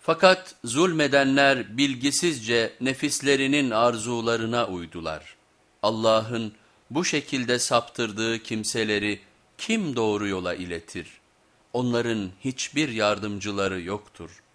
Fakat zulmedenler bilgisizce nefislerinin arzularına uydular. Allah'ın bu şekilde saptırdığı kimseleri kim doğru yola iletir? Onların hiçbir yardımcıları yoktur.''